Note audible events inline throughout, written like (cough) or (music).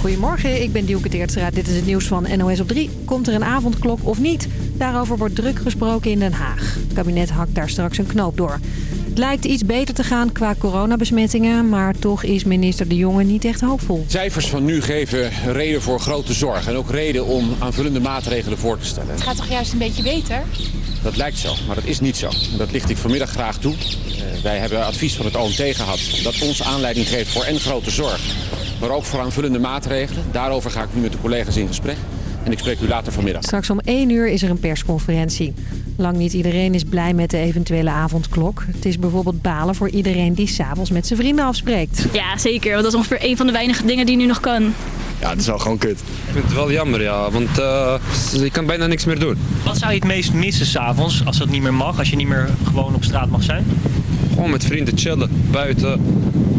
Goedemorgen, ik ben Dielke Teertstra. Dit is het nieuws van NOS op 3. Komt er een avondklok of niet? Daarover wordt druk gesproken in Den Haag. Het kabinet hakt daar straks een knoop door. Het lijkt iets beter te gaan qua coronabesmettingen... maar toch is minister De Jonge niet echt hoopvol. Cijfers van nu geven reden voor grote zorg... en ook reden om aanvullende maatregelen voor te stellen. Het gaat toch juist een beetje beter? Dat lijkt zo, maar dat is niet zo. En dat licht ik vanmiddag graag toe. Uh, wij hebben advies van het OMT gehad dat ons aanleiding geeft voor en grote zorg... maar ook voor aanvullende maatregelen. Daarover ga ik nu met de collega's in gesprek. En ik spreek u later vanmiddag. Straks om 1 uur is er een persconferentie. Lang niet iedereen is blij met de eventuele avondklok. Het is bijvoorbeeld balen voor iedereen die s'avonds met zijn vrienden afspreekt. Ja, zeker. Want dat is ongeveer een van de weinige dingen die nu nog kan. Ja, het is wel gewoon kut. Ik vind het wel jammer, ja. Want uh, je kan bijna niks meer doen. Wat zou je het meest missen s'avonds als dat niet meer mag? Als je niet meer gewoon op straat mag zijn? Gewoon met vrienden chillen, buiten,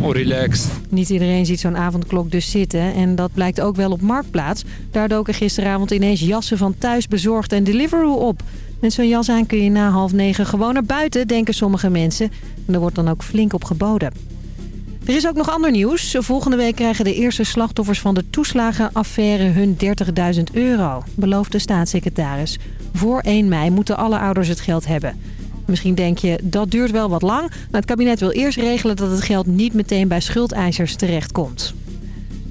relaxed. Niet iedereen ziet zo'n avondklok dus zitten. En dat blijkt ook wel op Marktplaats. Daar doken gisteravond ineens jassen van thuis bezorgd en Deliveroo op. Met zo'n jas aan kun je na half negen gewoon naar buiten, denken sommige mensen. En er wordt dan ook flink op geboden. Er is ook nog ander nieuws. Volgende week krijgen de eerste slachtoffers van de toeslagenaffaire hun 30.000 euro, belooft de staatssecretaris. Voor 1 mei moeten alle ouders het geld hebben. Misschien denk je, dat duurt wel wat lang. Maar het kabinet wil eerst regelen dat het geld niet meteen bij schuldeisers terechtkomt.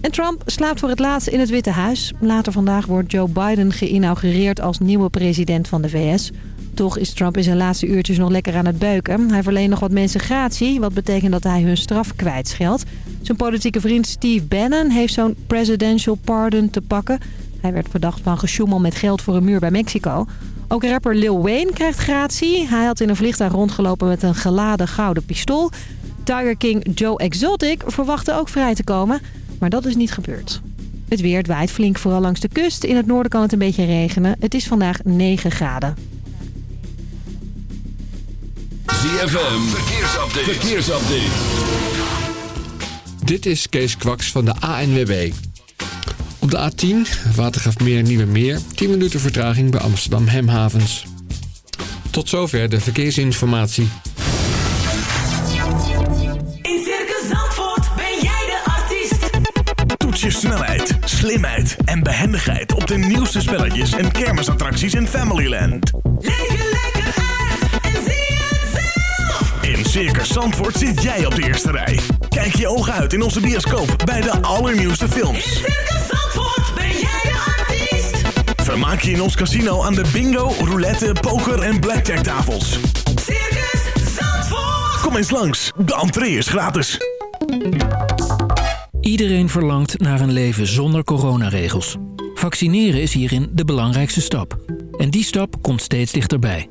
En Trump slaapt voor het laatst in het Witte Huis. Later vandaag wordt Joe Biden geïnaugureerd als nieuwe president van de VS. Toch is Trump in zijn laatste uurtjes nog lekker aan het beuken. Hij verleent nog wat mensen gratie, wat betekent dat hij hun straf kwijtscheldt. Zijn politieke vriend Steve Bannon heeft zo'n presidential pardon te pakken. Hij werd verdacht van gesjoemel met geld voor een muur bij Mexico. Ook rapper Lil Wayne krijgt gratie. Hij had in een vliegtuig rondgelopen met een geladen gouden pistool. Tiger King Joe Exotic verwachtte ook vrij te komen, maar dat is niet gebeurd. Het weer waait flink vooral langs de kust. In het noorden kan het een beetje regenen. Het is vandaag 9 graden. ZFM, verkeersupdate. verkeersupdate. Dit is Kees Kwaks van de ANWB. Op de A10, Watergraafmeer Nieuwe Meer, 10 minuten vertraging bij Amsterdam Hemhavens. Tot zover de verkeersinformatie. In Circus Zandvoort ben jij de artiest. Toets je snelheid, slimheid en behendigheid op de nieuwste spelletjes en kermisattracties in Familyland. Leef je lekker uit en zie het zelf. In Circus Zandvoort zit jij op de eerste rij. Kijk je ogen uit in onze bioscoop bij de allernieuwste films. In Circus Vermaak je in ons casino aan de bingo, roulette, poker en blackjack tafels. Circus Zandvoort. Kom eens langs, de entree is gratis. Iedereen verlangt naar een leven zonder coronaregels. Vaccineren is hierin de belangrijkste stap. En die stap komt steeds dichterbij.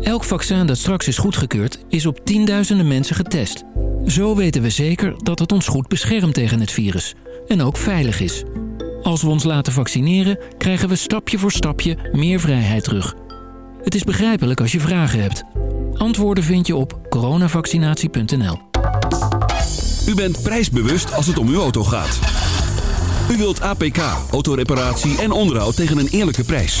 Elk vaccin dat straks is goedgekeurd is op tienduizenden mensen getest. Zo weten we zeker dat het ons goed beschermt tegen het virus. En ook veilig is. Als we ons laten vaccineren, krijgen we stapje voor stapje meer vrijheid terug. Het is begrijpelijk als je vragen hebt. Antwoorden vind je op coronavaccinatie.nl. U bent prijsbewust als het om uw auto gaat. U wilt APK, autoreparatie en onderhoud tegen een eerlijke prijs.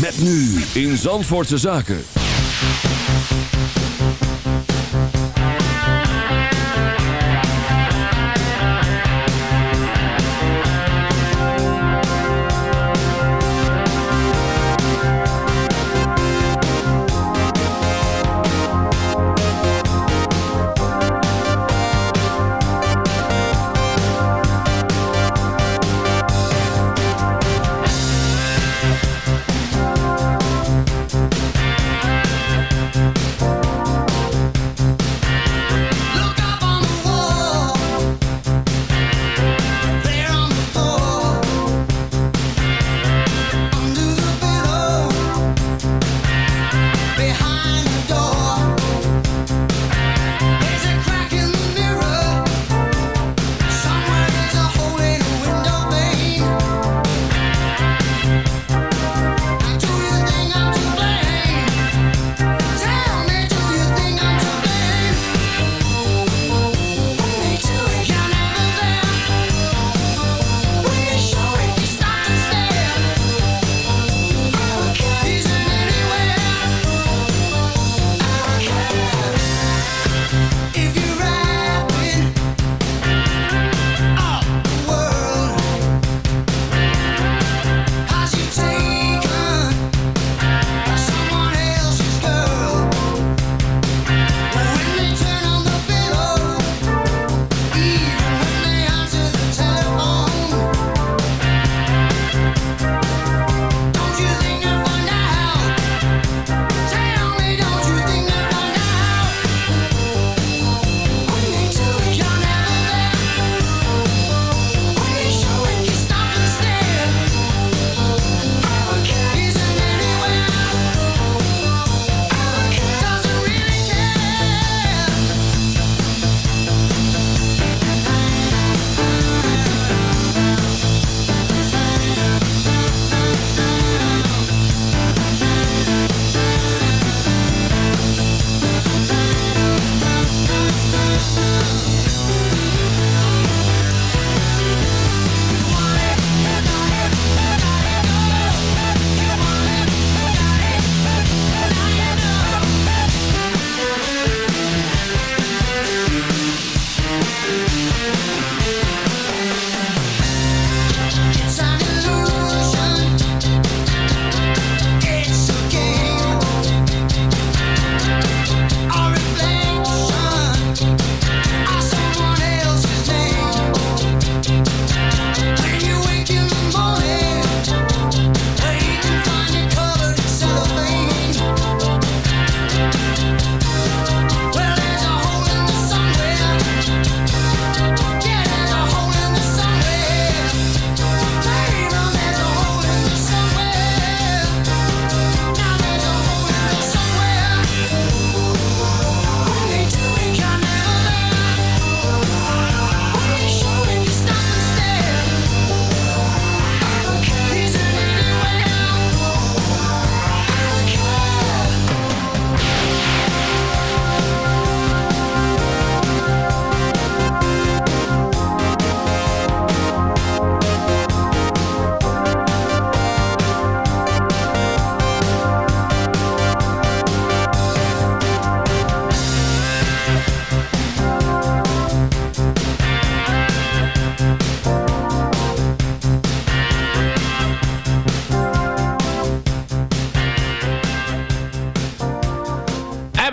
Met nu in Zandvoortse Zaken.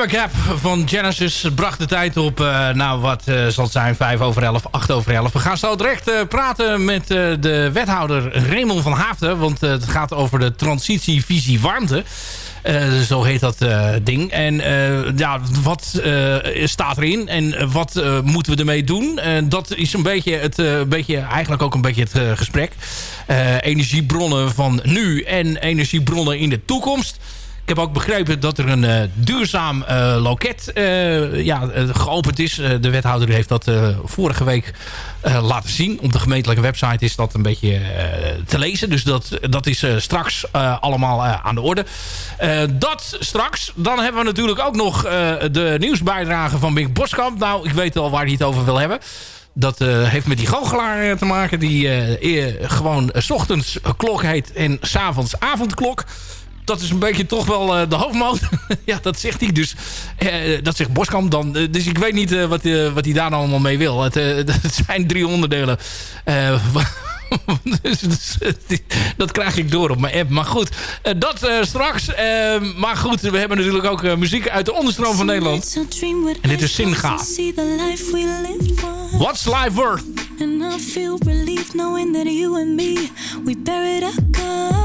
Gap van Genesis bracht de tijd op, uh, nou wat uh, zal het zijn, 5 over 11, 8 over 11. We gaan zo direct uh, praten met de wethouder Raymond van Haafden. Want het gaat over de transitievisie warmte. zo heet dat ding. En ja, wat staat erin en wat moeten we ermee doen? dat is een beetje, het, beetje, eigenlijk ook een beetje het gesprek. energiebronnen van nu en energiebronnen in de toekomst. Ik heb ook begrepen dat er een uh, duurzaam uh, loket uh, ja, geopend is. de wethouder heeft dat vorige week laten zien. Op de gemeentelijke website is dat een beetje te lezen. Dus dat, dat is straks allemaal aan de orde. dat straks. Dan hebben we natuurlijk ook nog de nieuwsbijdrage van Bink Boskamp. Nou, ik weet al waar hij het over wil hebben. Dat heeft met die goochelaar te maken. Die gewoon s ochtends klok heet en s'avonds avondklok dat is een beetje toch wel uh, de hoofdmoot. (laughs) ja, dat zegt hij. Dus uh, dat zegt Boskamp dan. Uh, dus ik weet niet wat, wat hij daar nou allemaal mee wil. Het, (laughs) het zijn drie onderdelen. (laughs) dus, dus dat krijg ik door op mijn app. Maar goed, dat straks. maar goed, we hebben natuurlijk ook muziek uit de onderstroom van Nederland. En dit is Singa. What's life worth? And I feel relief knowing that you and me, we buried our.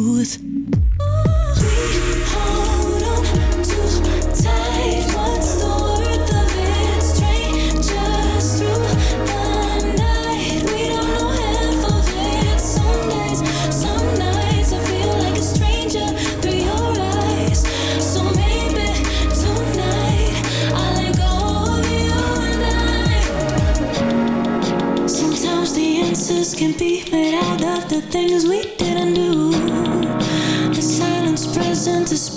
Can be made out of it? Strange through the things we do.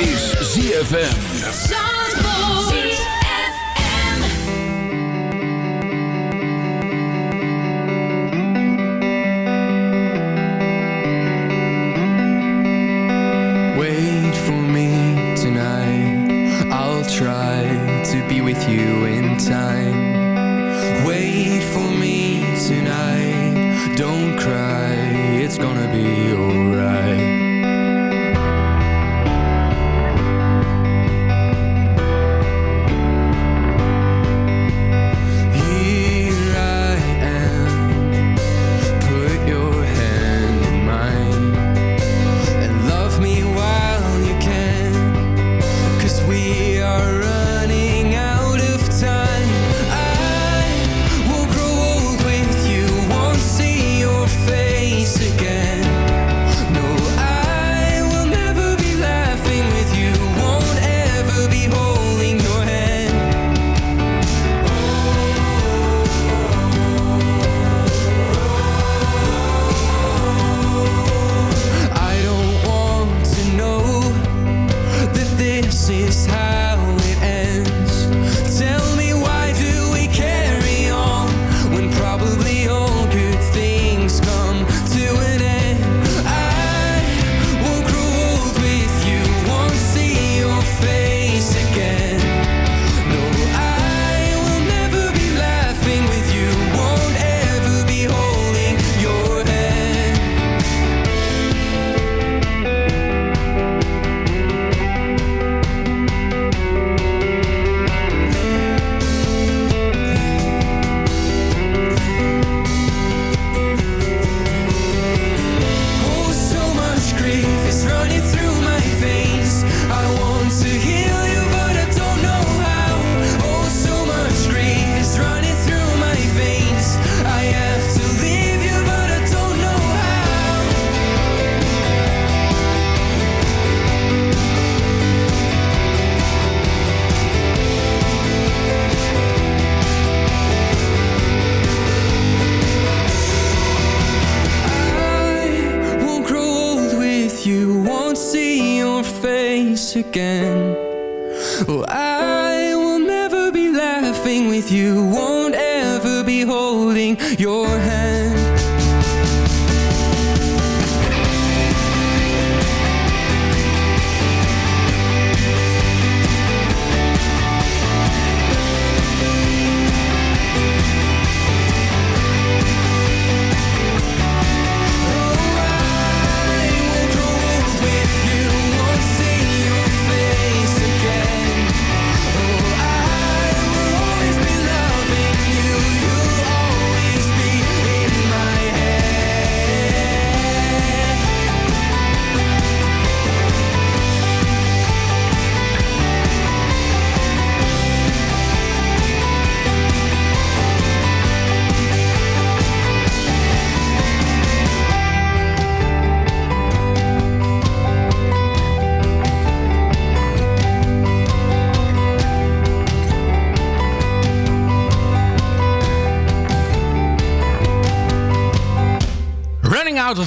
is ZFM.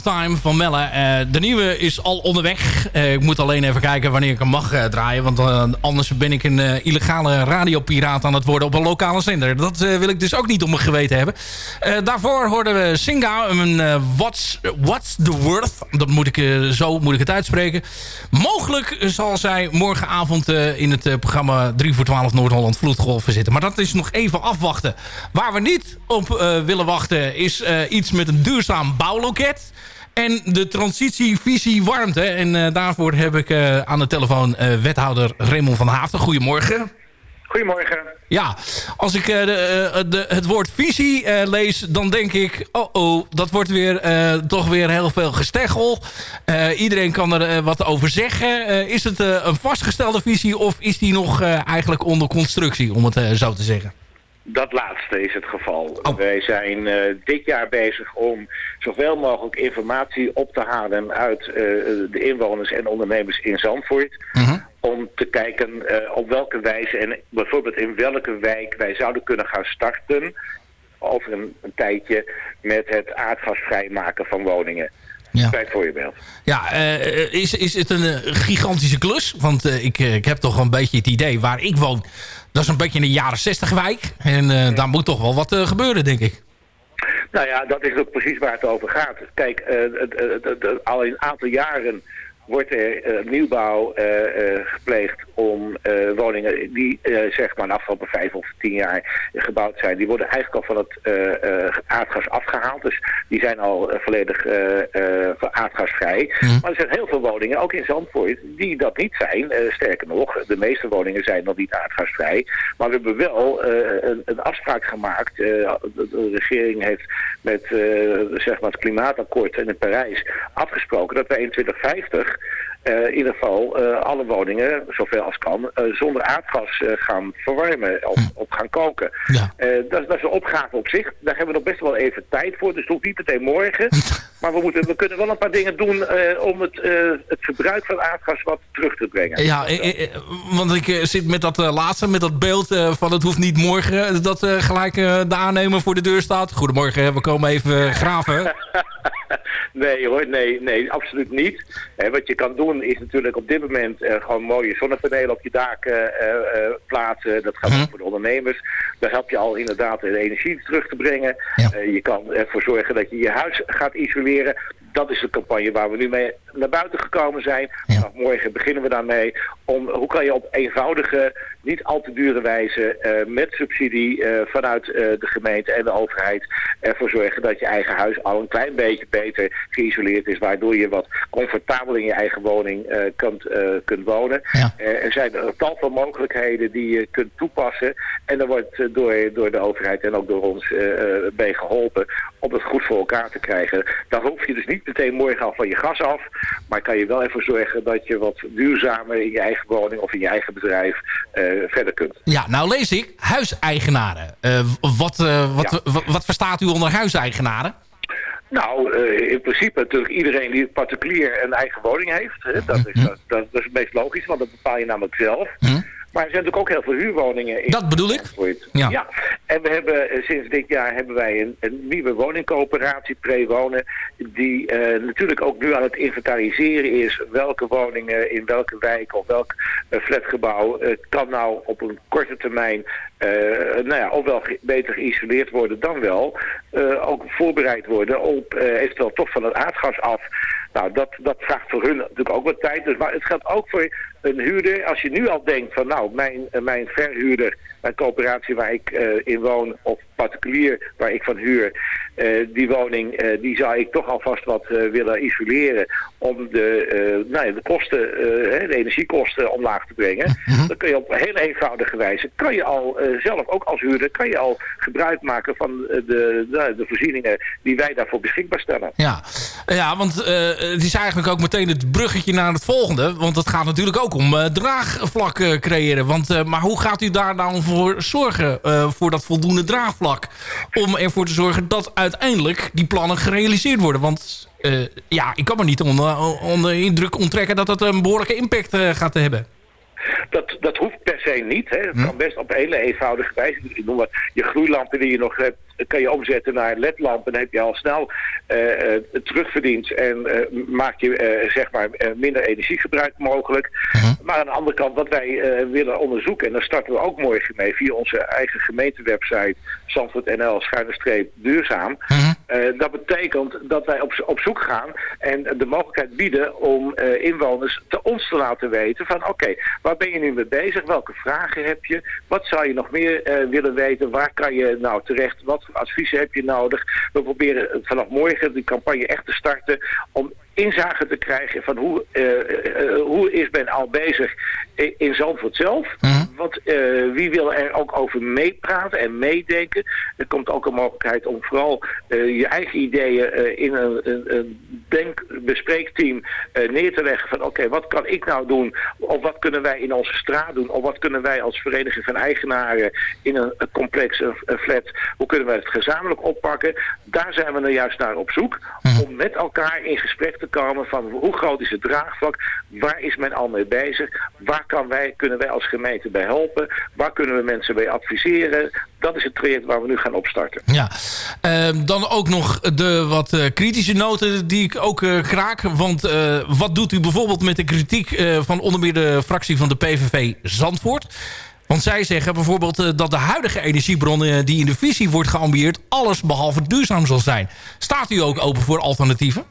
Time van Melle. Eh, de nieuwe is al onderweg. Eh, ik moet alleen even kijken wanneer ik hem mag eh, draaien. Want anders ben ik een illegale radiopiraat aan het worden op een lokale zender. Dat wil ik dus ook niet om mijn geweten hebben. Daarvoor hoorden we Singa. Een what's, what's the Worth? Dat moet ik, zo moet ik het uitspreken. Mogelijk zal zij morgenavond in het programma 3 voor 12 Noord-Holland Vloedgolven zitten. Maar dat is nog even afwachten. Waar we niet op willen wachten is iets met een duurzaam bouwloket. En de transitievisie warmte. En eh, daarvoor heb ik eh, aan de telefoon eh, wethouder Raymond van Haafden. Goedemorgen. Goedemorgen. Ja, als ik de, de, het woord visie lees, dan denk ik... oh oh, dat wordt weer toch weer heel veel gesteggel. Iedereen kan er wat over zeggen. Is het een vastgestelde visie of is die nog eigenlijk onder constructie, om het zo te zeggen? Dat laatste is het geval. Wij zijn eh, dit jaar bezig om zoveel mogelijk informatie op te halen uit eh, de inwoners en ondernemers in Zandvoort. Om te kijken eh, op welke wijze en bijvoorbeeld in welke wijk wij zouden kunnen gaan starten over een, een tijdje met het aardgasvrij maken van woningen. Ja. Bij het voorbeeld. Ja, is, is het een gigantische klus? Want ik, ik heb toch een beetje het idee waar ik woon. Dat is een beetje een jaren 60 wijk. En eh, daar moet toch wel wat eh, gebeuren, denk ik. Nou ja, dat is ook precies waar het over gaat. Kijk, eh, al in een aantal jaren wordt er eh, nieuwbouw eh, eh, gepleegd om woningen die zeg maar de afgelopen vijf of tien jaar gebouwd zijn. Die worden eigenlijk al van het aardgas afgehaald. Dus die zijn al volledig aardgasvrij. Maar er zijn heel veel woningen, ook in Zandvoort, die dat niet zijn. Sterker nog, de meeste woningen zijn nog niet aardgasvrij. Maar we hebben wel een, een afspraak gemaakt. de regering heeft met eh, zeg maar het klimaatakkoord in Parijs afgesproken dat wij in 2050 eh, in ieder geval eh, alle woningen, zoveel als kan, zonder aardgas gaan verwarmen of, of gaan koken. Eh, dat, is- dat is een opgave op zich. Daar hebben we nog best wel even tijd voor. Dus het hoeft niet meteen morgen. (laughs) maar we, moeten, we kunnen wel een paar dingen doen eh, om het, eh, het verbruik van aardgas wat terug te brengen. Ja, eh, want ik zit met dat laatste, met dat beeld van het hoeft niet morgen. Dat gelijk de aannemer voor de deur staat. Goedemorgen, we komen even graven. (laughs) Nee hoor, nee, nee, absoluut niet. Eh, wat je kan doen is natuurlijk op dit moment gewoon mooie zonnepanelen op je dak eh, plaatsen. Dat gaat ook voor de ondernemers. Daar help je al inderdaad de energie terug te brengen. Je kan ervoor zorgen dat je je huis gaat isoleren. Dat is de campagne waar we nu mee naar buiten gekomen zijn. Vanaf morgen beginnen we daarmee. Om, hoe kan je op eenvoudige, niet al te dure wijze eh, met subsidie eh, vanuit eh, de gemeente en de overheid ervoor zorgen dat je eigen huis al een klein beetje beter geïsoleerd is. Waardoor je wat comfortabeler in je eigen woning kunt, kunt wonen. Er zijn een tal van mogelijkheden die je kunt toepassen. En daar wordt door, door de overheid en ook door ons bij geholpen om het goed voor elkaar te krijgen. Dan hoef je dus niet meteen morgen al van je gas af. Maar kan je wel even zorgen dat je wat duurzamer in je eigen woning of in je eigen bedrijf eh, verder kunt. Ja, nou lees ik huiseigenaren. Eh, wat, eh, wat, wat, wat verstaat u onder huiseigenaren? Nou, in principe natuurlijk iedereen die particulier een eigen woning heeft. Hè, dat, is, dat, dat is het meest logisch, want dat bepaal je namelijk zelf. Maar er zijn natuurlijk ook heel veel huurwoningen. In Dat bedoel ik. Ja. En we hebben eh, sinds dit jaar hebben wij een, een nieuwe woningcoöperatie, Prewonen, die eh, natuurlijk ook nu aan het inventariseren is welke woningen in welke wijk of welk eh, flatgebouw kan nou op een korte termijn nou ja, ofwel beter geïsoleerd worden dan wel ook voorbereid worden op eventueel toch van het aardgas af. Nou, dat, dat vraagt voor hun natuurlijk ook wat tijd. Dus, maar het geldt ook voor een huurder. Als je nu al denkt van nou, mijn, eh, mijn verhuurder, mijn coöperatie waar ik eh, in woon, of particulier waar ik van huur, eh, die woning, die zou ik toch alvast wat willen isoleren om de, nou ja, de kosten, hè, de energiekosten omlaag te brengen. (laughs) Dan kun je op hele eenvoudige wijze, kan je al zelf, ook als huurder, kan je al gebruik maken van de, nou, de voorzieningen die wij daarvoor beschikbaar stellen. Ja, ja want het is eigenlijk ook meteen het bruggetje naar het volgende. Want het gaat natuurlijk ook om eh, draagvlak eh, creëren. Want, eh, maar hoe gaat u daar nou voor zorgen, voor dat voldoende draagvlak? Om ervoor te zorgen dat uiteindelijk die plannen gerealiseerd worden. Want ja, ik kan me niet onder, onder indruk onttrekken dat dat een behoorlijke impact gaat hebben. Dat, dat hoeft per se niet. Hè. Het kan best op hele eenvoudige wijze. Ik noem wat, je gloeilampen die je nog hebt, kan je omzetten naar ledlampen. Dan heb je al snel eh, terugverdiend en eh, maak je zeg maar minder energiegebruik mogelijk. Maar aan de andere kant, wat wij willen onderzoeken, en daar starten we ook morgen mee via onze eigen gemeentewebsite Zandvoort.nl schuine streep duurzaam. Eh, dat betekent dat wij op, op zoek gaan en de mogelijkheid bieden om eh, inwoners te ons te laten weten van oké, waar ben je nu mee bezig? Welke vragen heb je? Wat zou je nog meer eh, willen weten? Waar kan je nou terecht? Wat voor adviezen heb je nodig? We proberen vanaf morgen die campagne echt te starten om inzage te krijgen van hoe, eh, eh, hoe is men al bezig in, Zandvoort zelf. Want eh, wie wil er ook over meepraten en meedenken? Er komt ook een mogelijkheid om vooral eh, je eigen ideeën eh, in een, een, een denkbespreekteam eh, neer te leggen van oké, wat kan ik nou doen? Of wat kunnen wij in onze straat doen? Of wat kunnen wij als vereniging van eigenaren in een, een complex, een, een flat, hoe kunnen wij het gezamenlijk oppakken? Daar zijn we nou juist naar op zoek. Om met elkaar in gesprek te te komen van hoe groot is het draagvlak, waar is men al mee bezig, waar kan wij, kunnen wij als gemeente bij helpen, waar kunnen we mensen bij adviseren. Dat is het traject waar we nu gaan opstarten. Ja, Ehm, dan ook nog de wat eh, kritische noten die ik ook eh, kraak. Want eh, wat doet u bijvoorbeeld met de kritiek eh, van onder meer de fractie van de PVV Zandvoort? Want zij zeggen bijvoorbeeld dat de huidige energiebron eh, die in de visie wordt geambieerd... alles behalve duurzaam zal zijn. Staat u ook open voor alternatieven?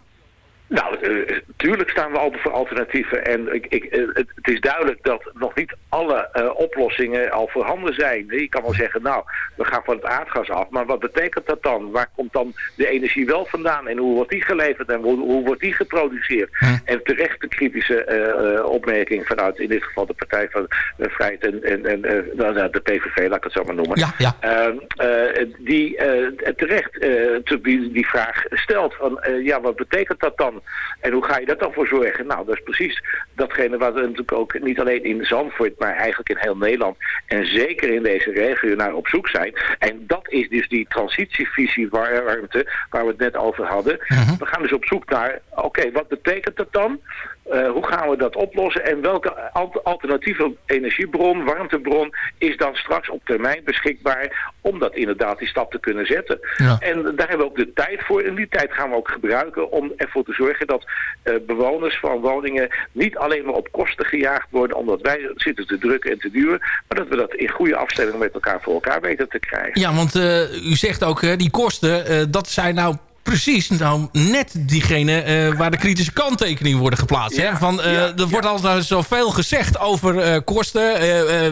Nou, eh, tuurlijk staan we open voor alternatieven. En ik, ik, eh, het, het is duidelijk dat nog niet alle eh, oplossingen al voorhanden zijn. Je kan wel zeggen, nou, we gaan van het aardgas af. Maar wat betekent dat dan? Waar komt dan de energie wel vandaan? En hoe wordt die geleverd? En hoe, hoe wordt die geproduceerd? En terecht de kritische opmerking vanuit in dit geval de Partij van de Vrijheid en, en, en nou, nou, de PVV, laat ik het zo maar noemen. Ja, ja. Ehm, eh, die terecht te- die, die vraag stelt van ja, wat betekent dat dan? En hoe ga je dat dan voor zorgen? Nou, dat is precies datgene wat we natuurlijk ook niet alleen in Zandvoort, maar eigenlijk in heel Nederland en zeker in deze regio naar op zoek zijn. En dat is dus die transitievisie war- warmte waar we het net over hadden. We gaan dus op zoek naar, oké, wat betekent dat dan? Eh, hoe gaan we dat oplossen en welke al- alternatieve energiebron, warmtebron is dan straks op termijn beschikbaar om dat inderdaad die stap te kunnen zetten. Ja. En daar hebben we ook de tijd voor en die tijd gaan we ook gebruiken om ervoor te zorgen dat eh, bewoners van woningen niet alleen maar op kosten gejaagd worden omdat wij zitten te drukken en te duwen, maar dat we dat in goede afstemming met elkaar voor elkaar weten te krijgen. Ja, want eh, u zegt ook, die kosten, dat zijn nou precies nou net diegene eh, waar de kritische kanttekeningen worden geplaatst. hè? Van, eh, er wordt altijd zoveel gezegd over eh, kosten,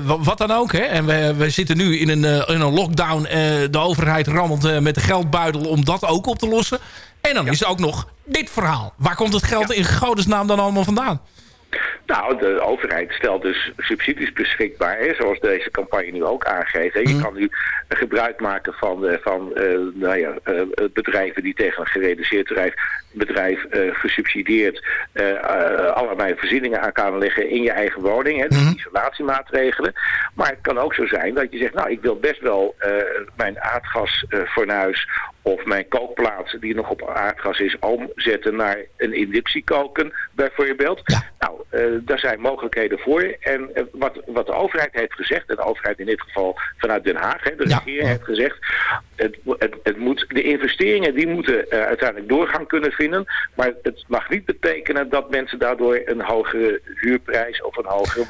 wa- wat dan ook. Hè? En we, we zitten nu in een, in een lockdown. de overheid rammelt met de geldbuidel om dat ook op te lossen. En dan is er ook nog dit verhaal. Waar komt het geld in godesnaam dan allemaal vandaan? Nou, de overheid stelt dus subsidies beschikbaar, hè, zoals deze campagne nu ook aangeeft. hè. Je kan nu gebruik maken van, eh, van eh, nou ja, eh, bedrijven die tegen een gereduceerd bedrijf, bedrijf gesubsidieerd allerlei voorzieningen aan kan leggen in je eigen woning, hè, dus isolatiemaatregelen. Maar het kan ook zo zijn dat je zegt, nou, ik wil best wel mijn aardgasfornuis of mijn kookplaats die nog op aardgas is omzetten naar een inductiekoken bijvoorbeeld. Nou, eh, daar zijn mogelijkheden voor. En eh, wat, wat de overheid heeft gezegd, en de overheid in dit geval vanuit Den Haag, hè, de regering heeft gezegd, het, het, het moet, de investeringen die moeten eh, uiteindelijk doorgang kunnen vinden, maar het mag niet betekenen dat mensen daardoor een hogere huurprijs of een hogere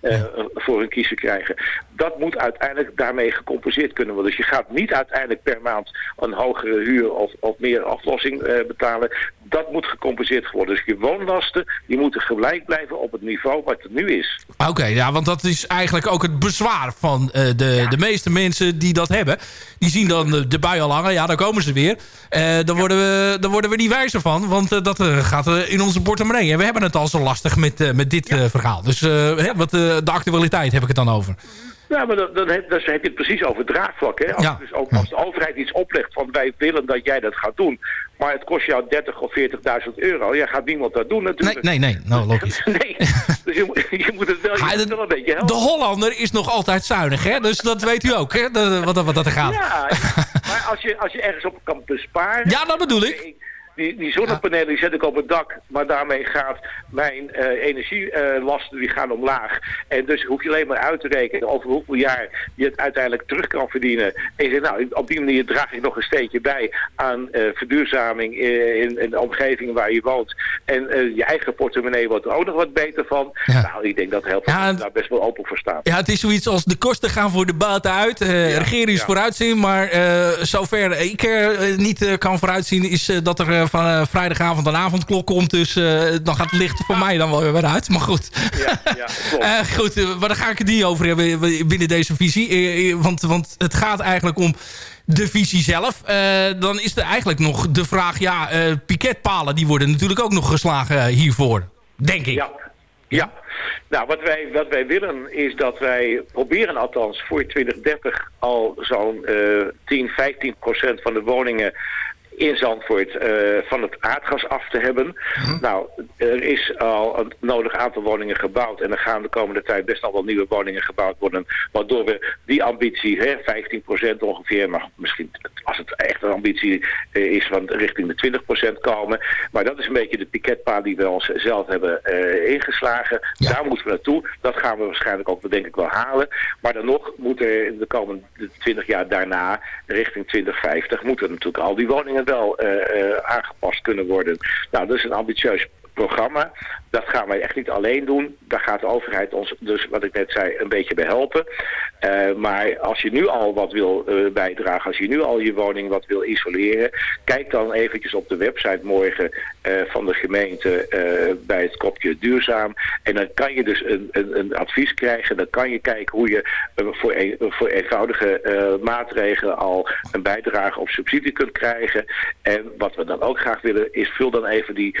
eh, voor hun kiezen krijgen. Dat moet uiteindelijk daarmee gecompenseerd kunnen worden. Dus je gaat niet uiteindelijk per maand een hogere huur of, of meer aflossing eh, betalen. Dat moet gecompenseerd worden. Dus je woonlasten die moeten gelijk blijven op het niveau wat het nu is. Oké, ja, want dat is eigenlijk ook het bezwaar van eh, de, de meeste mensen die dat hebben. Die zien dan de, de bui al hangen, ja, dan komen ze weer. Eh dan, worden we, dan worden we niet wijzer van, want dat gaat in onze portemonnee. En we hebben het al zo lastig met, met dit eh, verhaal. Dus eh, hè, wat, de actualiteit heb ik het dan over. Ja, maar dan, dan, heb, dan heb je het precies over draagvlak. Hè? Als, Ja. dus ook, als de overheid iets oplegt van wij willen dat jij dat gaat doen. Maar het kost jou 30 of 40.000 euro. Ja, gaat niemand dat doen Nee, natuurlijk. nee, nee, nou logisch. (laughs) Nee, dus je, moet- je moet het wel, je wel een beetje helpen. De Hollander is nog altijd zuinig, hè? Dus dat weet u ook, hè? De- wat, wat dat er gaat. Ja, maar als je, als je ergens op kan besparen... Ja, dat bedoel ik. Die, die zonnepanelen die zet ik op het dak, maar daarmee gaat mijn eh, energielasten die gaan omlaag. En dus hoef je alleen maar uit te rekenen over hoeveel jaar je het uiteindelijk terug kan verdienen. En je zegt, nou, op die manier draag ik nog een steentje bij aan eh, verduurzaming eh, in, in de omgeving waar je woont. En eh, je eigen portemonnee wordt er ook nog wat beter van. Nou, ik denk dat heel veel daar best wel open voor staan. Ja, het is zoiets als de kosten gaan voor de baten uit. Eh regering is vooruitzien, maar eh, zover ik er niet eh, kan vooruitzien... is eh, dat er eh, van eh, vrijdagavond een avondklok komt. Dus eh, dan gaat het licht voor mij dan wel weer uit. Maar goed, Ja, ja, (laughs) klopt. Eh, goed eh, maar daar ga ik het niet over hebben binnen deze visie. Eh, eh, want, want het gaat eigenlijk om de visie zelf. Eh, dan is er eigenlijk nog de vraag... ja, eh piketpalen die worden natuurlijk ook nog geslagen eh, hiervoor. Denk ik. Ja. Ja, nou wat wij, wat wij willen is dat wij proberen althans voor 2030 al zo'n eh 10, 15 procent van de woningen in Zandvoort eh, van het aardgas af te hebben. Nou, er is al een nodig aantal woningen gebouwd en er gaan de komende tijd best al wel nieuwe woningen gebouwd worden, waardoor we die ambitie, hè, 15% ongeveer, maar misschien als het echt een ambitie eh, is van richting de 20% komen. Maar dat is een beetje de piketpaal die we onszelf hebben eh, ingeslagen. Daar moeten we naartoe. Dat gaan we waarschijnlijk ook denk ik wel halen. Maar dan nog moeten er in de komende 20 jaar daarna, richting 2050, moeten natuurlijk al die woningen wel eh, eh, aangepast kunnen worden. Nou, dat is een ambitieus programma. Dat gaan wij echt niet alleen doen. Daar gaat de overheid ons dus, wat ik net zei, een beetje bij helpen. Eh, maar als je nu al wat wil eh, bijdragen, als je nu al je woning wat wil isoleren, kijk dan eventjes op de website morgen eh, van de gemeente bij het kopje duurzaam. En dan kan je dus een, een, een advies krijgen. Dan kan je kijken hoe je voor, een, voor eenvoudige maatregelen al een bijdrage of subsidie kunt krijgen. En wat we dan ook graag willen is vul dan even die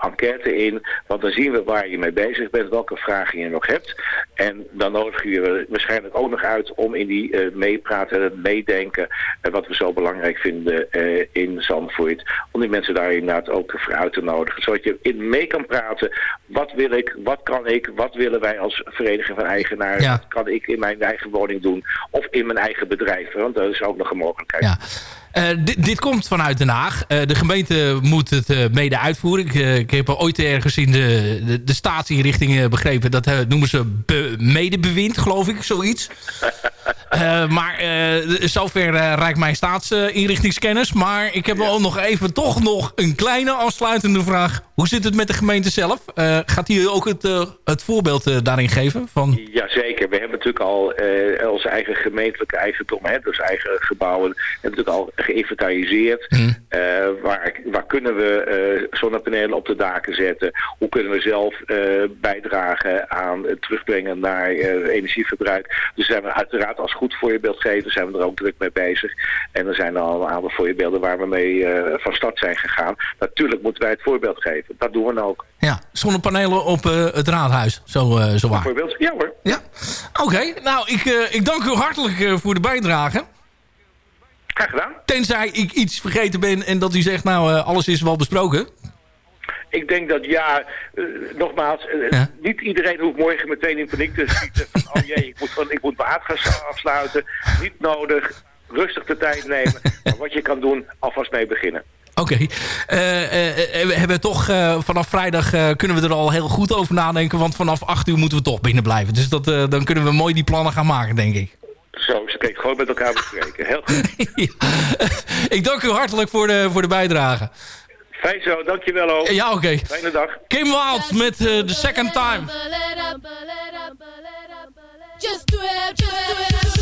enquête in. Want dan zien we waar je mee bezig bent, welke vragen je nog hebt. En dan nodig je je waarschijnlijk ook nog uit om in die uh, meepraten en meedenken. Uh, wat we zo belangrijk vinden uh, in Zandvoort. Om die mensen daar inderdaad ook voor uit te nodigen. Zodat je in mee kan praten. Wat wil ik, wat kan ik, wat willen wij als vereniging van eigenaren. Ja. Wat kan ik in mijn eigen woning doen. Of in mijn eigen bedrijf. Want dat is ook nog een mogelijkheid. Ja. Uh, dit, dit, komt vanuit Den Haag. Uh, de gemeente moet het uh, mede uitvoeren. Ik, ik, heb ooit ergens in de, de, de staatsinrichtingen begrepen... dat noemen ze be, medebewind, geloof ik, zoiets. (laughs) maar zover rijkt mijn staatsinrichtingskennis. Maar ik heb ja. ook nog even toch nog een kleine afsluitende vraag. Hoe zit het met de gemeente zelf? gaat hij ook het, het voorbeeld daarin geven? Van... Jazeker. We hebben natuurlijk al onze eigen gemeentelijke eigendom... Hè, dus eigen gebouwen... hebben natuurlijk al geïnventariseerd. Mm. Uh, waar, waar kunnen we uh, zonnepanelen op de daken zetten? Hoe kunnen we zelf uh, bijdragen aan het terugbrengen naar energieverbruik? Dus zijn we uiteraard als goed voorbeeldgever zijn we er ook druk mee bezig. En er zijn al een aantal voorbeelden waar we mee van start zijn gegaan. Natuurlijk moeten wij het voorbeeld geven. Dat doen we ook. Ja, zonnepanelen op het raadhuis. Zo, zo waar. Bijvoorbeeld, ja hoor. Ja. Oké, okay, nou ik, ik dank u hartelijk voor de bijdrage. Graag gedaan. Tenzij ik iets vergeten ben en dat u zegt, nou, uh, alles is wel besproken. Ik denk dat ja, uh, nogmaals, uh, ja. niet iedereen hoeft morgen meteen in paniek te schieten. Van, oh jee, ik moet, van, ik moet mijn aardgas afsluiten. Niet nodig, rustig de tijd nemen. maar wat je kan doen, alvast mee beginnen. Oké. Okay. Uh, we hebben toch vanaf vrijdag kunnen we er al heel goed over nadenken. Want vanaf 8 uur moeten we toch binnen blijven. Dus dat, dan kunnen we mooi die plannen gaan maken, denk ik. Zo, ze kijk gewoon met elkaar bespreken. Heel goed. (laughs) ja. Ik dank u hartelijk voor de, voor de bijdrage. Fijn zo, dankjewel ook. Ja, oké. Okay. Fijne dag. Kim Wild met The uh, Second Time. Just do it, just do it.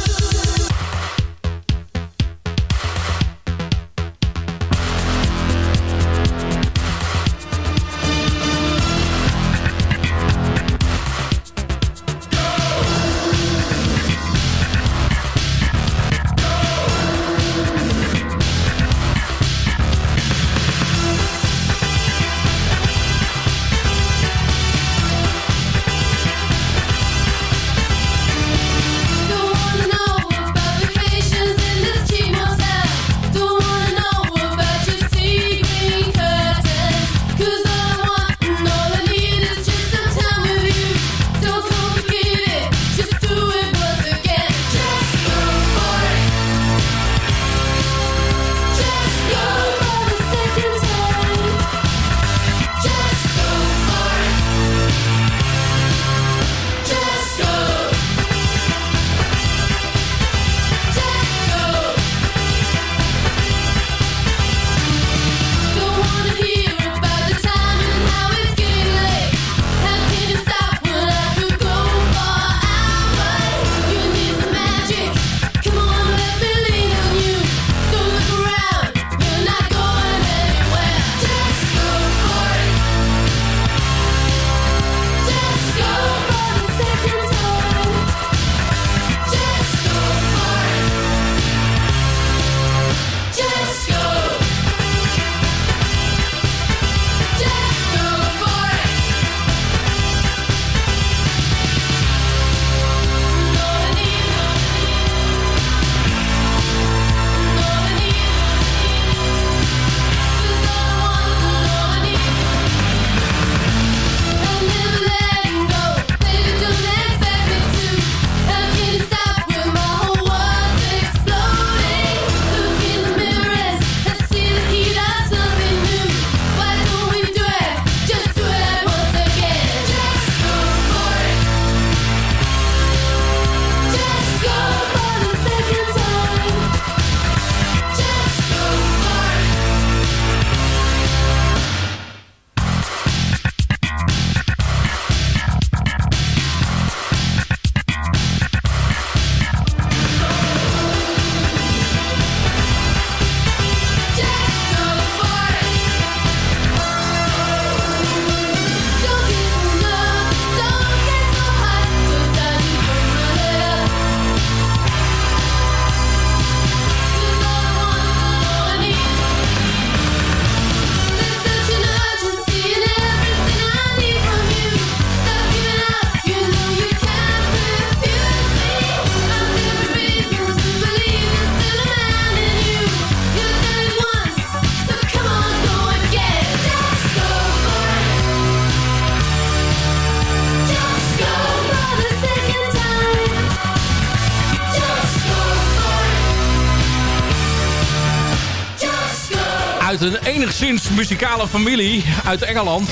Uit een enigszins muzikale familie uit Engeland.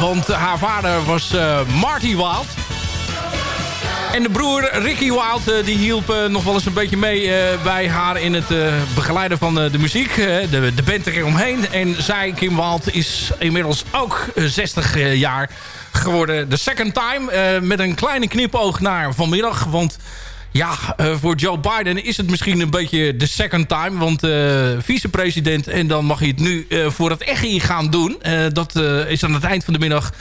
Want haar vader was uh, Marty Wild. En de broer Ricky Wild uh, die hielp uh, nog wel eens een beetje mee bij haar in het begeleiden van de muziek. de, de band eromheen. En zij, Kim Wild, is inmiddels ook 60 jaar geworden. De second time. met een kleine knipoog naar vanmiddag. Want ja, uh, voor Joe Biden is het misschien een beetje de second time. Want uh, vicepresident en dan mag hij het nu uh, voor het echt gaan doen. dat is aan het eind van de middag.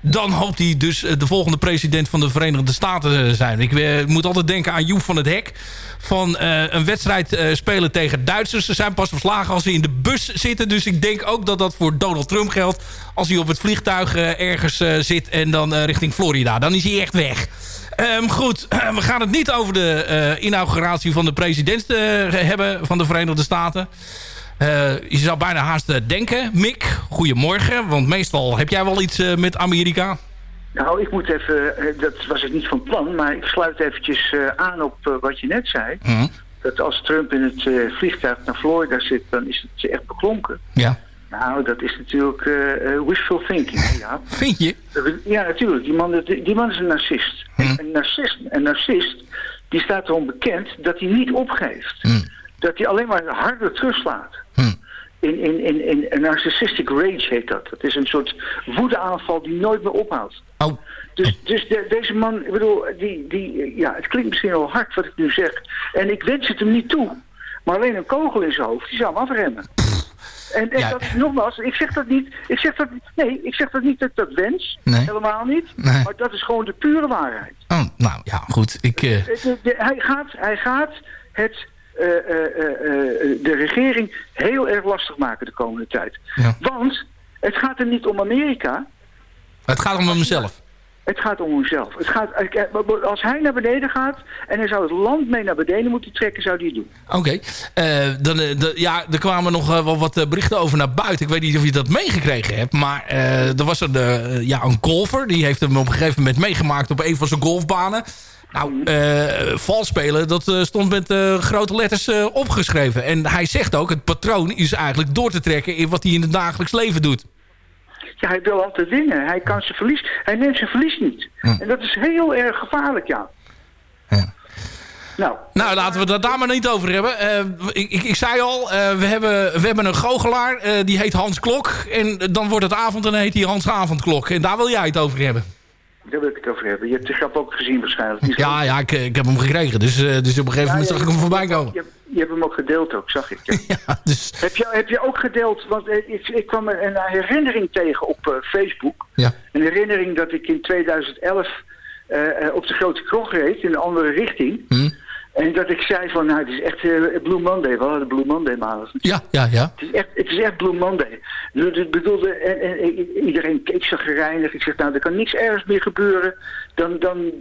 Dan hoopt hij dus de volgende president van de Verenigde Staten zijn. Ik moet altijd denken aan Joep van het Hek. Van een wedstrijd spelen tegen Duitsers. Ze zijn pas verslagen als ze in de bus zitten. Dus ik denk ook dat dat voor Donald Trump geldt. Als hij op het vliegtuig ergens zit en dan richting Florida. Dan is hij echt weg. Um, goed, (clears throat) we gaan het niet over de uh, inauguratie van de president uh, hebben van de Verenigde Staten. Uh, je zou bijna haast denken. Mick, goedemorgen. Want meestal heb jij wel iets met Amerika. Nou, ik moet even, dat was ik niet van plan, maar ik sluit eventjes aan op wat je net zei. Mhm. Dat als Trump in het vliegtuig naar Florida zit, dan is het echt beklonken. Ja. Nou, dat is natuurlijk uh, wishful thinking. Ja. (laughs) Vind je? Ja, natuurlijk. Die man, die man is een narcist. Hm. Een, narcist. Een narcist die staat erom bekend dat hij niet opgeeft. Hm. Dat hij alleen maar harder terugslaat. Hm. In, in, in, in een narcissistic rage heet dat. Dat is een soort woedeaanval die nooit meer ophoudt. Oh. Dus, dus de, deze man, ik bedoel, die, die, ja, het klinkt misschien wel hard wat ik nu zeg. En ik wens het hem niet toe. Maar alleen een kogel in zijn hoofd, die zou hem afremmen. En, en Ja. dat is nogmaals, ik zeg dat niet, ik zeg dat, nee, ik zeg dat niet dat ik dat wens. Nee. Helemaal niet. Nee. Maar dat is gewoon de pure waarheid. Oh, nou ja, goed. Ik, de- hij, gaat, hij gaat het, eh, eh, eh, de regering heel erg lastig maken de komende tijd. Ja. Want het gaat er niet om Amerika, het gaat om hemzelf. Het gaat om hemzelf. Het gaat, eh, als hij naar beneden gaat en hij zou het land mee naar beneden moeten trekken, zou hij het doen. Oké. Eh, dan, eh, de- ja, er kwamen nog wel wat berichten over naar buiten. Ik weet niet of je dat meegekregen hebt. Maar er was een, ja, een golfer. Die heeft hem op een gegeven moment meegemaakt op een van zijn golfbanen. Nou, eh vals spelen, dat stond met grote letters opgeschreven. En hij zegt ook, het patroon is eigenlijk door te trekken... in wat hij in het dagelijks leven doet. Ja, hij wil altijd winnen. Hij kan zijn verlies. Hij neemt zijn verlies niet. En dat is heel erg gevaarlijk, ja. Nou, Nou, laten we het daar- maar niet over hebben. Eh, ik, ik, ik zei al, eh, we, hebben, we hebben een goochelaar, eh, die heet Hans Klok. En dan wordt het avond en dan heet hij Hans Avondklok. En daar wil jij het over hebben. Daar wil ik het over hebben. Je hebt de grap ook gezien waarschijnlijk. Ja, ja, ik, ik heb hem gekregen. Dus, eh, dus op een gegeven moment Ja, zag ik hem voorbij komen. Je, je hebt hem ook gedeeld ook, zag ik. (laughs) Ja, dus, Heb, je, heb je ook gedeeld, want eh, ik, ik kwam een herinnering tegen op eh, Facebook. ja. Een herinnering dat ik in 2011 eh, eh, op de Grote Krog reed in een andere richting. Hm? En dat ik zei van, nou, het is echt eh, Blue Monday. We hadden de Blue Monday maanden. Ja, ja, ja. Het is echt, het is echt Blue Monday. Dus bedoelde, en, en, en iedereen keek zich gereinigd. Ik zeg, nou, er kan niks ergens meer gebeuren dan, dan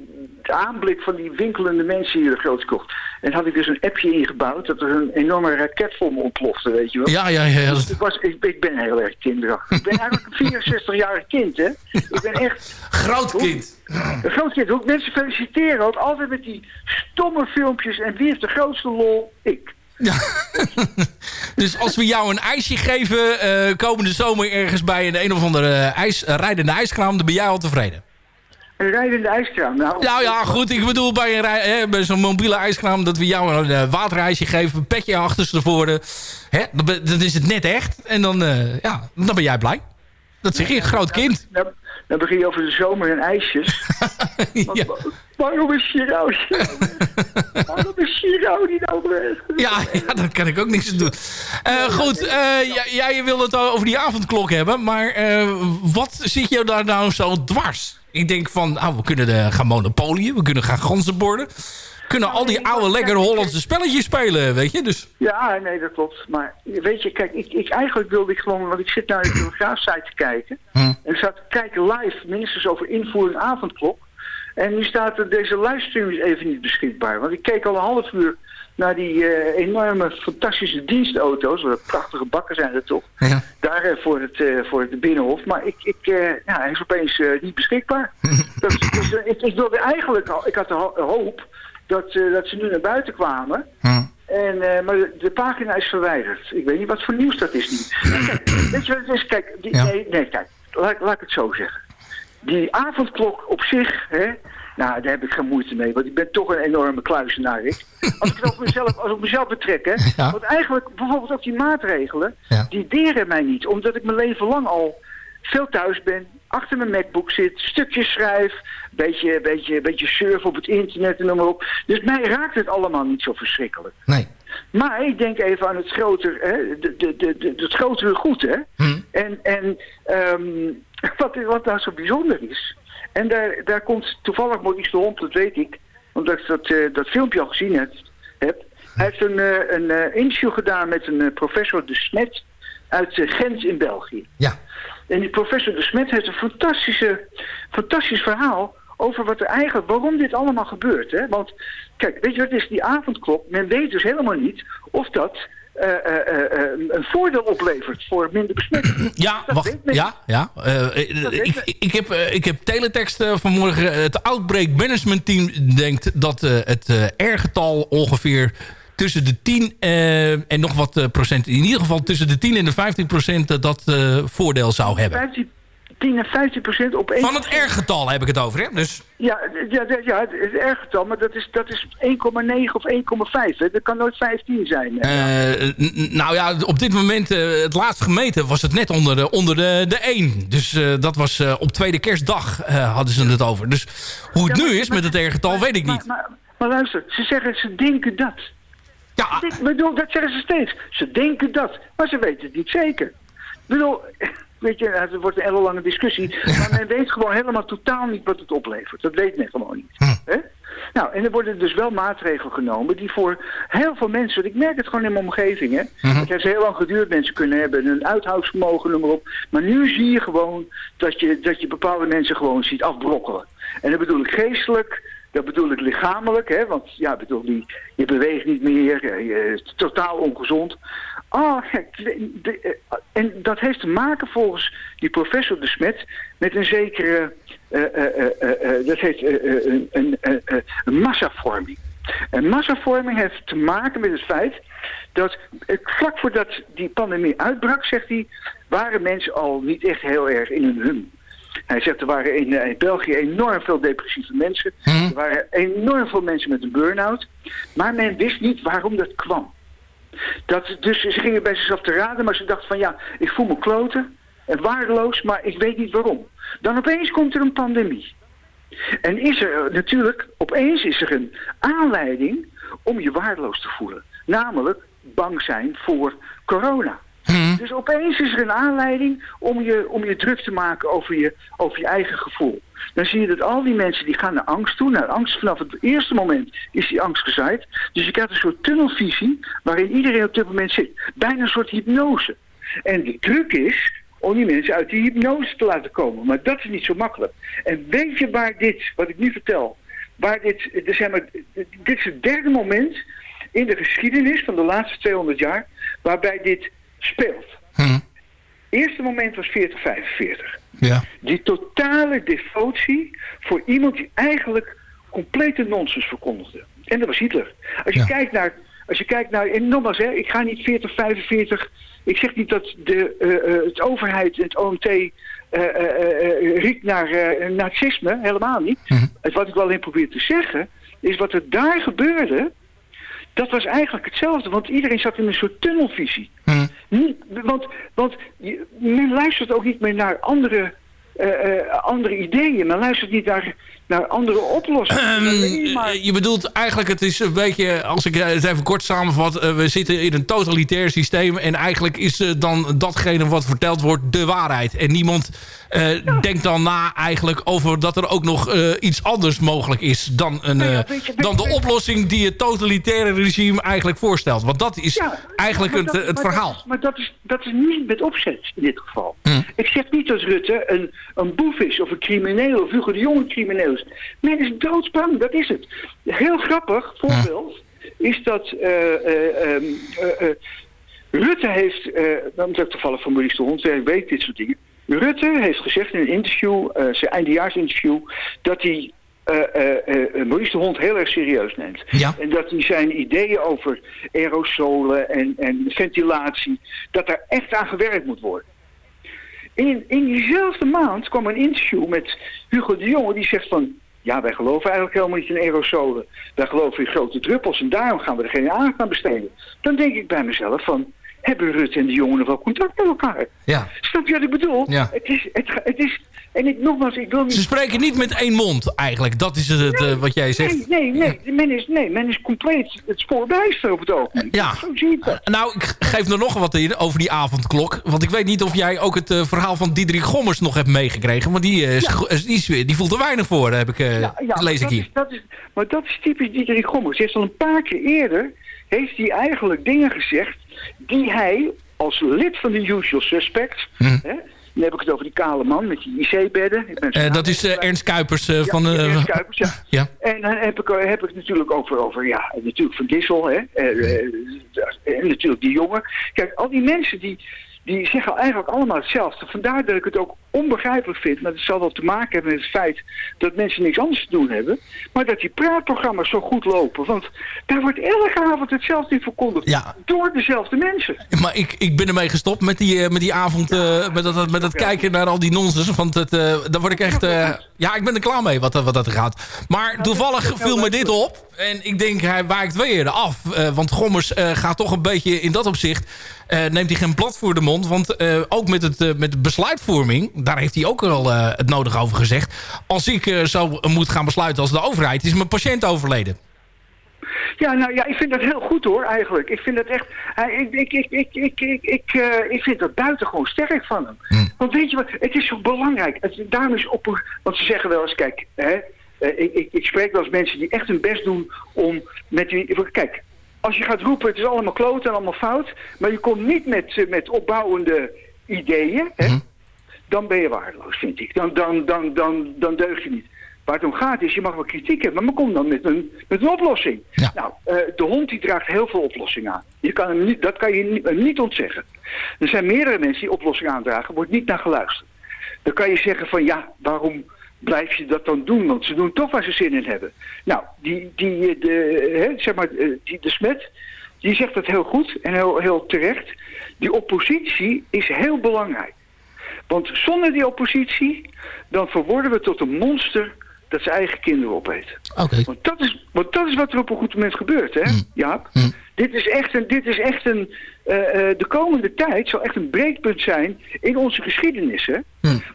de aanblik van die winkelende mensen hier in de Grote Krocht. En had ik dus een appje ingebouwd dat er een enorme raket voor me ontplofte, weet je wel. Ja, ja, ja. Dus ik, was, ik, ik ben heel erg kinderachtig. Ik ben eigenlijk een 64-jarig kind, hè. Ik ben echt... Groot kind. Een groot kind. Hoe ik mensen feliciteren, ook altijd met die stomme filmpjes. En wie heeft de grootste lol? Ik. (laughs) Dus als we jou een ijsje geven eh, komende zomer ergens bij een een of andere ijs, eh, rijdende ijskraam, dan ben jij al tevreden. Een rijdende ijskraam. Nou, Nou ja, goed. Ik bedoel bij, hè, bij zo'n mobiele ijskraam dat we jou een eh, waterijsje geven, een petje achterstevoren. Hè, dan is het net echt. En dan, eh, ja, dan ben jij blij. Dat zeg je, groot kind. Dan, dan begin je over de zomer en ijsjes. (laughs) Ja. Wa- Waarom is Chiro? Waarom is Chiro niet over? Ja, ja, daar kan ik ook niks aan doen. Eh, goed, jij, wil het over die avondklok hebben. Maar wat zit je daar nou zo dwars? Ik denk van, nou, we kunnen de, gaan monopolieën. We kunnen gaan ganzenborden. Kunnen al die oude lekkere Hollandse spelletjes spelen, weet je. Dus, Ja, nee, dat klopt. Maar weet je, kijk, ik, ik, eigenlijk wilde ik gewoon... Want ik zit naar de Telegraaf-site te kijken. Hm. En ik zat te kijken live, ministers over invoering avondklok. En nu staat er, deze livestream is even niet beschikbaar. Want ik keek al een half uur naar die eh, enorme, fantastische dienstauto's. Wat prachtige bakken zijn er toch. ja. Daar eh, voor, het, eh, voor het Binnenhof. Maar ik, ik, ja, hij is opeens niet beschikbaar. (laughs) dus, ik, ik wilde eigenlijk al, ik had de ho- hoop dat, dat ze nu naar buiten kwamen. En, maar de, de pagina is verwijderd. Ik weet niet wat voor nieuws dat is niet. Kijk, (clears throat) weet je wat het is? Kijk, die, Ja. nee, nee, kijk, laat, laat ik het zo zeggen. Die avondklok op zich, hè, nou, daar heb ik geen moeite mee. Want ik ben toch een enorme kluizenaar, ik. (laughs) Als ik het op mezelf, als ik mezelf betrek, hè. Ja. Want eigenlijk, bijvoorbeeld ook die maatregelen, Ja. die deren mij niet. Omdat ik mijn leven lang al veel thuis ben, achter mijn MacBook zit, stukjes schrijf, beetje, beetje, beetje surfen op het internet en noem maar op. Dus mij raakt het allemaal niet zo verschrikkelijk. Nee. Maar ik denk even aan het grotere, hè, de, de, de, de, het grotere goed, hè. Hm. En, en ehm, (laughs) wat, wat nou zo bijzonder is, en daar, daar komt toevallig Maurice de Hond, dat weet ik, omdat ik dat, eh, dat filmpje al gezien heb. heb. Hij heeft een, eh, een eh, interview gedaan met een professor De Smet uit Gent in België. Ja. En die professor De Smet heeft een fantastische, fantastisch verhaal over wat er eigenlijk, waarom dit allemaal gebeurt. Hè? Want kijk, weet je wat het is, die avondklok, men weet dus helemaal niet of dat eh, eh, eh, een voordeel oplevert voor minder besmetting. Ja, wacht. Ja, ja. Ik, ik, heb, ik heb teletext vanmorgen. Het Outbreak Management Team denkt dat het R-getal ongeveer tussen de 10 eh, en nog wat procent... in ieder geval tussen de 10 en de 15 procent dat voordeel zou hebben. 15, 10 en 15 procent op één. Van het R-getal heb ik het over, hè? Dus, Ja, ja, ja, het is erg getal, maar dat is, dat is 1,9 of 1,5. hè. Dat kan nooit 15 zijn. eh, nou ja, op dit moment, eh, het laatst gemeten, was het net onder de, onder de, de 1. Dus eh, dat was op tweede kerstdag hadden ze het over. Dus hoe het Ja, nu is met het R-getal, weet ik niet. Maar, maar luister, ze zeggen, ze denken dat. Ja. Ik bedoel, dat zeggen ze steeds. Ze denken dat, maar ze weten het niet zeker. Ik bedoel, weet je, het wordt een hele lange discussie. (laughs) Maar men weet gewoon helemaal totaal niet wat het oplevert. Dat weet men gewoon niet. Hè? Nou, en er worden dus wel maatregelen genomen die voor heel veel mensen, want ik merk het gewoon in mijn omgeving, hè. Het heeft heel lang geduurd, mensen kunnen hebben een uithoudsvermogen, noem maar op. Maar nu zie je gewoon dat je, dat je bepaalde mensen gewoon ziet afbrokkelen. En dat bedoel ik geestelijk, dat bedoel ik lichamelijk, hè, want ja, bedoel, die, je beweegt niet meer, je is totaal ongezond. Oh, dat heeft te maken volgens die professor De Smet met een zekere, eh, eh, eh, dat heet een, een, een massavorming. En massavorming heeft te maken met het feit dat vlak voordat die pandemie uitbrak, zegt hij, waren mensen al niet echt heel erg in hun hum. Hij zegt er waren in, in België enorm veel depressieve mensen. Er waren enorm veel mensen met een burn-out. Maar men wist niet waarom dat kwam. Dat, dus ze gingen bij zichzelf te raden, maar ze dachten van ja, ik voel me kloten en waardeloos, maar ik weet niet waarom. Dan opeens komt er een pandemie. En is er eh, natuurlijk, opeens is er een aanleiding om je waardeloos te voelen. Namelijk bang zijn voor corona. Dus opeens is er een aanleiding om je, om je druk te maken over je, over je eigen gevoel. Dan zie je dat al die mensen die gaan naar angst toe. Nou, angst vanaf het eerste moment is die angst gezaaid. Dus je krijgt een soort tunnelvisie waarin iedereen op dit moment zit. Bijna een soort hypnose. En de truc is om die mensen uit die hypnose te laten komen. Maar dat is niet zo makkelijk. En weet je waar dit, wat ik nu vertel, waar dit, er zijn maar, dit is het derde moment in de geschiedenis van de laatste 200 jaar waarbij dit speelt. Eerste moment was 4045. Ja. Die totale devotie voor iemand die eigenlijk complete nonsens verkondigde. En dat was Hitler. Als je kijkt naar, als je kijkt naar, en nogmaals, hè, ik ga niet 40, 45. Ik zeg niet dat de eh, eh, het overheid het OMT eh, eh, riekt naar nazisme, helemaal niet. Het Wat ik wel in probeer te zeggen, is wat er daar gebeurde, dat was eigenlijk hetzelfde. Want iedereen zat in een soort tunnelvisie. Niet, want, want men luistert ook niet meer naar andere, eh, eh, andere ideeën. Men luistert niet naar, naar andere oplossingen. Maar- Eh, Je bedoelt eigenlijk, het is een beetje, als ik het even kort samenvat... eh, we zitten in een totalitair systeem... en eigenlijk is eh, dan datgene wat verteld wordt de waarheid. En niemand eh, denkt dan na eigenlijk over dat er ook nog eh, iets anders mogelijk is... dan, een, ja, eh, je- dan de oplossing die het totalitaire regime eigenlijk voorstelt. Want dat is eigenlijk het, dat- het maar verhaal. Dat, maar dat is, dat is niet met opzet in dit geval. Hm. Ik zeg niet dat Rutte een, een boef is of een crimineel of Hugo de Jong een crimineel is. Men is doodsbang, dat is het. Heel grappig voorbeeld is dat eh, eh, ehm, eh, Rutte heeft, uh, dan moet ik toevallig van Maurice de Hond, hij weet dit soort dingen. Rutte heeft gezegd in een interview, zijn eindejaarsinterview, dat hij eh, Maurice de Hond heel erg serieus neemt. En dat hij zijn ideeën over aerosolen en, en ventilatie, dat daar echt aan gewerkt moet worden. In, in diezelfde maand kwam een interview met Hugo de Jonge die zegt van... Ja, wij geloven eigenlijk helemaal niet in aerosolen. Wij geloven in grote druppels en daarom gaan we er geen aandacht aan besteden. Dan denk ik bij mezelf van... Hebben Rutte en de jongen nog wel contact met elkaar? Ja. Snap je wat ik bedoel? Ja. Het is, het, het is, en ik, nogmaals, ik wil niet... Ze spreken niet met één mond eigenlijk. Dat is het, eh, wat jij zegt. Nee, nee, nee. Men is, nee, men is compleet het spoor bijster op het ogenblik. Ja. Zo zie ik dat. Nou, ik geef er nog wat in over die avondklok. Want ik weet niet of jij ook het eh, verhaal van Diederik Gommers nog hebt meegekregen. Maar die, is go- is- die, is- die voelt er weinig voor, heb ik, Ja, lees ik dat hier. Is, dat is, maar dat is typisch Diederik Gommers. Hij heeft al een paar keer eerder... heeft hij eigenlijk dingen gezegd... die hij als lid van de usual suspects... Hè, dan heb ik het over die kale man met die IC-bedden. Mhm. Eh, dat is eh, Ernst Kuipers eh, van... Ernst Kuipers, ja. (laughs) ja. En dan heb ik, heb ik natuurlijk over, over ja, natuurlijk Van Dissel, hè. en natuurlijk die jongen. Kijk, al die mensen die, die zeggen eigenlijk allemaal hetzelfde. Vandaar dat ik het ook onbegrijpelijk vind. Maar het zal wel te maken hebben met het feit dat mensen niks anders te doen hebben. Maar dat die praatprogramma's zo goed lopen. Want daar wordt elke avond hetzelfde in verkondigd. Ja. Door dezelfde mensen. Maar ik, ik ben ermee gestopt met die, eh, met die avond, eh, met, dat, met dat kijken naar al die nonsens. Want het, eh daar word ik echt... ja, ik ben er klaar mee wat, wat dat gaat. Maar toevallig viel me dit op. En ik denk, hij wijkt weer af. eh, want Gommers eh, gaat toch een beetje in dat opzicht... eh, neemt hij geen blad voor de mond. Want ook met, het, met de besluitvorming... daar heeft hij ook al het nodig over gezegd. Als ik zo moet gaan besluiten als de overheid... is mijn patiënt overleden. Ja, nou ja, ik vind dat heel goed hoor, eigenlijk. Ik vind dat echt... Ik, ik, ik, ik, ik, ik, ik, ik vind dat buitengewoon sterk van hem. Want weet je wat, het is zo belangrijk. Het, daarom is op... Want ze zeggen wel eens, kijk, hè, eh, ik, ik, ik spreek wel eens mensen die echt hun best doen om met die... Kijk, als je gaat roepen, het is allemaal kloot en allemaal fout... maar je komt niet met, eh, met opbouwende ideeën, hè, dan ben je waardeloos, vind ik. Dan, dan, dan, dan, dan deug je niet. Waar het om gaat is, je mag wel kritiek hebben, maar kom dan met een, met een oplossing. Nou, eh, de hond die draagt heel veel oplossingen aan. Je kan hem niet, dat kan je niet, niet ontzeggen. Er zijn meerdere mensen die oplossingen aandragen, wordt niet naar geluisterd. Dan kan je zeggen van ja, waarom blijf je dat dan doen? Want ze doen toch waar ze zin in hebben. Nou, die, die, eh, de, hè, zeg maar, eh, die, de smet, die zegt dat heel goed en heel, heel terecht. Die oppositie is heel belangrijk. Want zonder die oppositie, dan verworden we tot een monster dat zijn eigen kinderen opeet. Oké. Want, dat is, want dat is wat er op een goed moment gebeurt, hè, Jaap? Dit is echt een, dit is echt een eh, eh, de komende tijd zal echt een breekpunt zijn in onze geschiedenis, hè?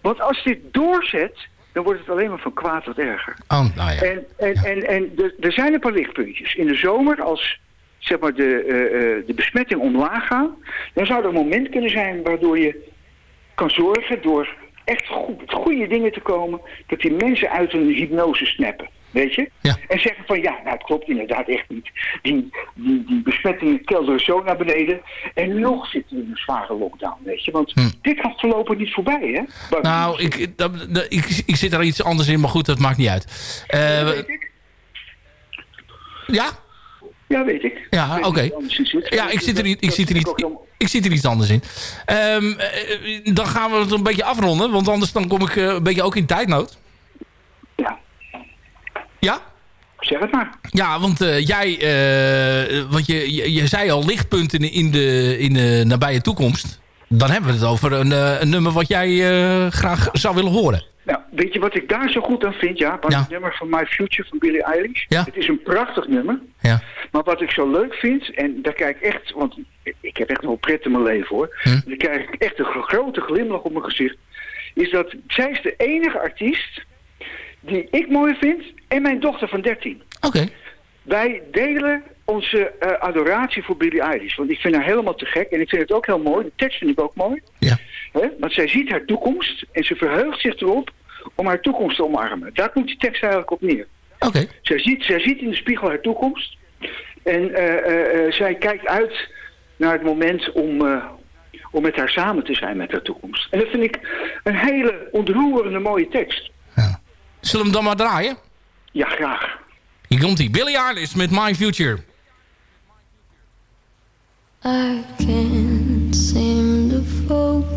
Want als dit doorzet, dan wordt het alleen maar van kwaad wat erger. Oh, nou ja. En, en, en, en er- er zijn een paar lichtpuntjes. In de zomer, als zeg maar, de, eh, eh, de besmetting omlaag gaat, dan zou er een moment kunnen zijn waardoor je kan zorgen door echt goed, goede dingen te komen, dat die mensen uit hun hypnose snappen. Weet je? En zeggen van ja, nou het klopt inderdaad echt niet. Die, die, die besmettingen kelderen zo naar beneden. En nog zitten we in een zware lockdown, weet je. Want dit gaat voorlopig niet voorbij, hè? Maar- Nou, ik, dat, dat- ik, ik zit er iets anders in, maar goed, dat maakt niet uit. Ja? Ja, weet ik. Ja, Ik weet oké. anders in zit. Ja, ik zit er, niet- ik zit er, niet, ik zit er iets anders in. Ehm, eh, dan gaan we het een beetje afronden, want anders dan kom ik eh, een beetje ook in tijdnood. Ja. Ja? Zeg het maar. Ja, want eh, jij, eh, want je, je, je zei al lichtpunten in de, in de nabije toekomst. Dan hebben we het over een, eh, een nummer wat jij graag zou willen horen. Nou, weet je wat ik daar zo goed aan vind, ja? Het nummer van My Future van Billie Eilish. Ja. Het is een prachtig nummer. Ja. Maar wat ik zo leuk vind, en daar kijk ik echt, want ik heb echt wel pret in mijn leven hoor. Dan krijg ik echt een gro- grote glimlach op mijn gezicht. Is dat zij is de enige artiest die ik mooi vind en mijn dochter van 13. Oké. Wij delen onze eh, adoratie voor Billie Eilish. Want ik vind haar helemaal te gek. En ik vind het ook heel mooi. De tekst vind ik ook mooi. Ja. Hè? Want zij ziet haar toekomst. En ze verheugt zich erop om haar toekomst te omarmen. Daar komt die tekst eigenlijk op neer. Oké. Zij, ziet, zij ziet in de spiegel haar toekomst. En eh, eh, zij kijkt uit naar het moment om, om met haar samen te zijn met haar toekomst. En dat vind ik een hele ontroerende mooie tekst. Zullen we hem dan maar draaien? Ja, graag. Hier komt hij. Billy Eilish met My Future. I can't seem to focus,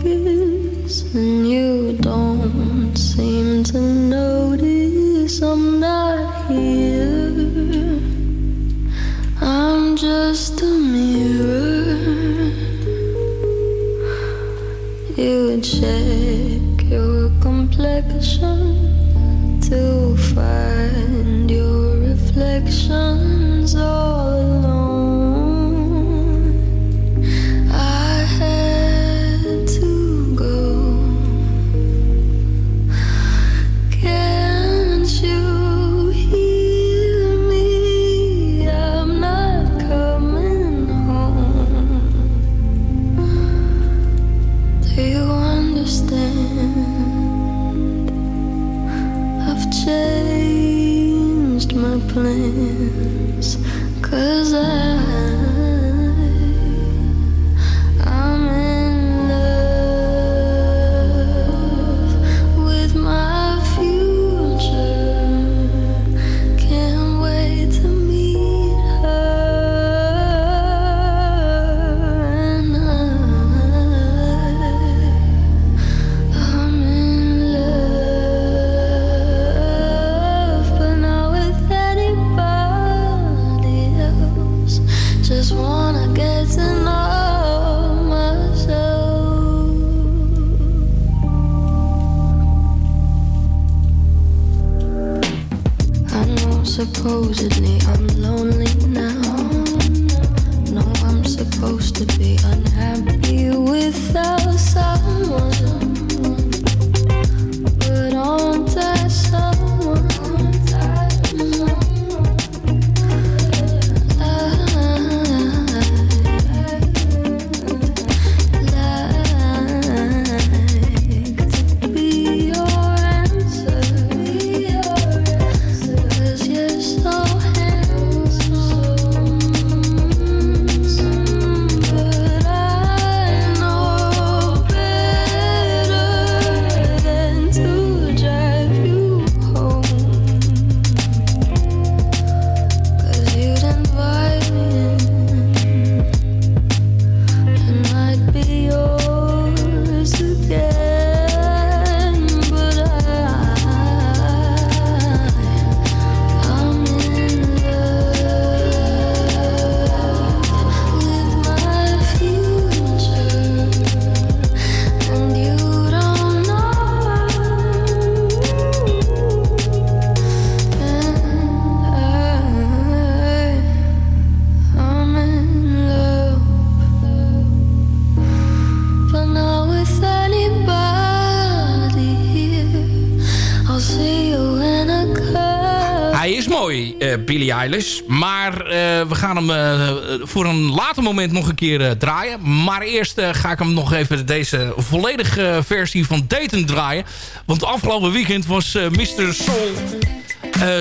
Maar eh, we gaan hem eh, voor een later moment nog een keer eh, draaien. Maar eerst ga ik hem nog even deze volledige versie van Dayton draaien. Want afgelopen weekend was Mr. Soul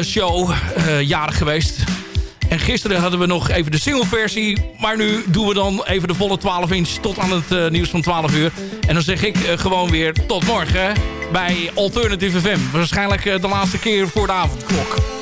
Show jarig geweest. En gisteren hadden we nog even de singleversie. Maar nu doen we dan even de volle 12 inch tot aan het nieuws van 12 uur. En dan zeg ik gewoon weer tot morgen bij Alternative FM. Waarschijnlijk de laatste keer voor de avondklok.